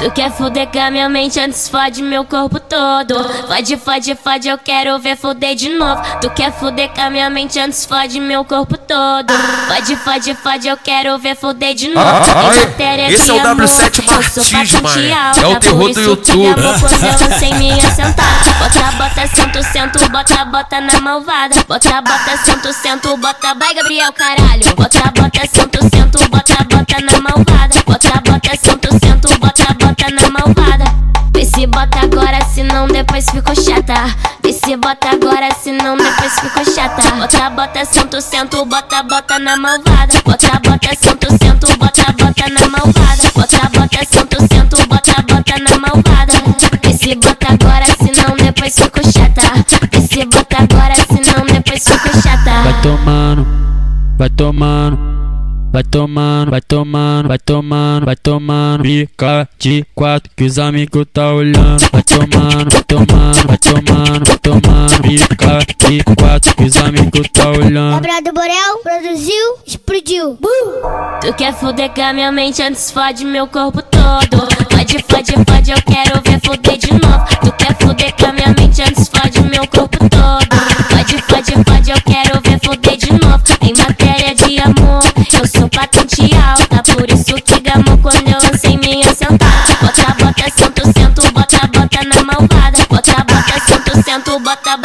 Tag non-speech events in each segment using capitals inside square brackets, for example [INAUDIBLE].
Tu quer fuder com a minha mente antes fode meu corpo todo. Fode, fode, fode, eu quero ver fuder de novo. Tu quer fuder com a minha mente antes fode meu corpo todo. Fode, fode, fode, eu quero ver fuder de novo. Ah, ai, matéria esse de é o amor, W7 eu sou Martins, mano. É o terror do YouTube. minha [LAUGHS] sentada. Bota, bota, sento, sento, bota, bota na malvada. Bota, bota, sento, sento, bota, vai Gabriel, caralho. Bota, bota, sento, sento, bota, bota depois ficou chata. Vê se bota agora, senão depois ficou chata. Bota, bota, sento, sento, bota, bota na malvada. Bota, bota, sento, sento, bota, bota na malvada. Bota, bota, sento, sento, bota, bota na malvada. Vê se bota agora, senão depois ficou chata. Vê se bota agora, senão depois ficou chata. Vai tomando, vai tomando. Vai tomando, vai tomando, vai tomando, vai tomando. Fica de quatro que os amigos tá olhando. Vai tomando, vai tomando, vai tomando, vai tomando. Fica de quatro que os amigos tá olhando. Gabriel do Borel produziu, explodiu. Tu quer fuder com a minha mente antes fode meu corpo todo. Fode, fode, fode, eu quero ver fuder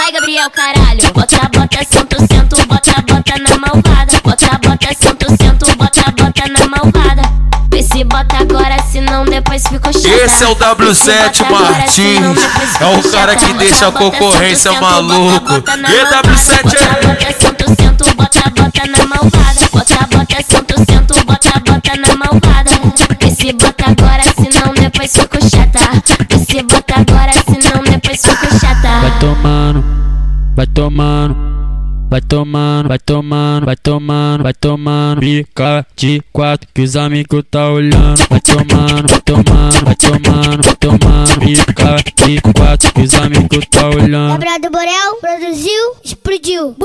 vai Gabriel, caralho. Bota, bota, sento, sento, bota, bota na malvada. Bota, bota, sento, sento, bota, bota na malvada. Vê se bota agora, senão depois ficou chata. Esse é o W7 Martins. É o cara que deixa a concorrência maluco. E W7 Bota, bota, sento, sento, bota, bota na malvada. Bota, bota, sento, sento, bota, bota na malvada. Vê se bota agora, senão depois ficou chata. Vê se bota agora, senão depois ficou chata. Vai tomando, vai tomando. Vai tomando, vai tomando, vai tomando, vai tomando. Fica de quatro que os amigos tá olhando. Vai tomando, vai tomando, vai tomando, vai tomando. Fica de quatro que os amigos tá olhando. Gabriel do Borel produziu, explodiu.